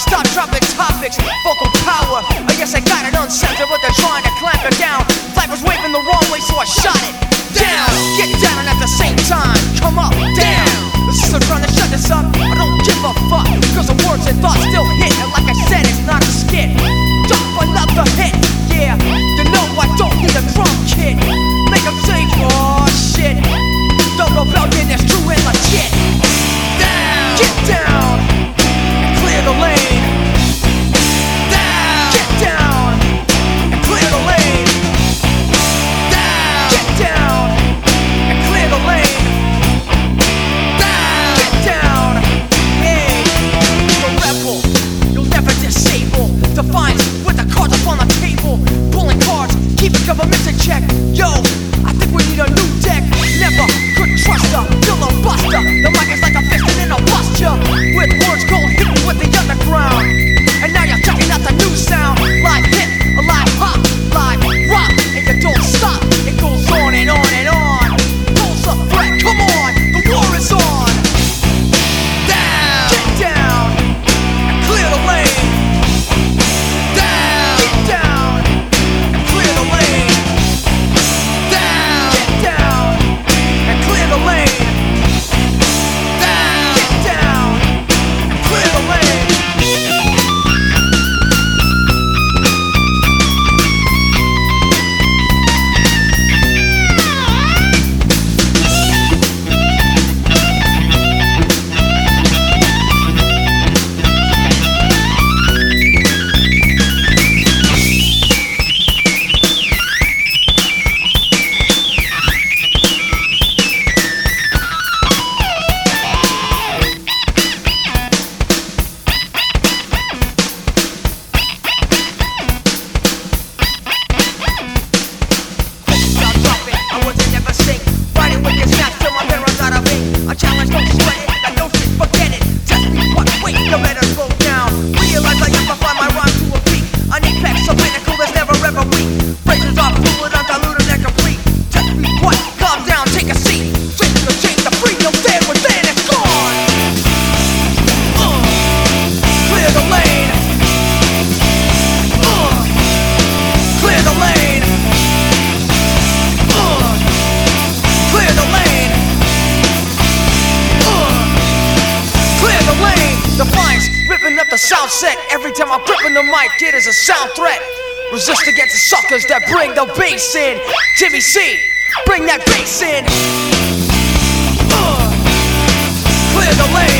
topics, vocal power. I guess I got it uncensored, but they're trying to clamp it down. Flag was waving the wrong way, so I shot it down. Get down and at the same time, come up, down. The system trying to shut this up. I don't give a fuck, cause the words and thoughts still hit. And like I said, it's not a skit. Drop another hit, yeah. You know I don't need a drum kit. Make them say, oh shit. Don't rebellion is true and legit. Down. Get down cards, keeping governments in check. Yo, Defiance, ripping up the sound set. Every time I'm gripping the mic, it is a sound threat. Resist against the suckers that bring the bass in. Timmy C, bring that bass in. Uh, clear the lane.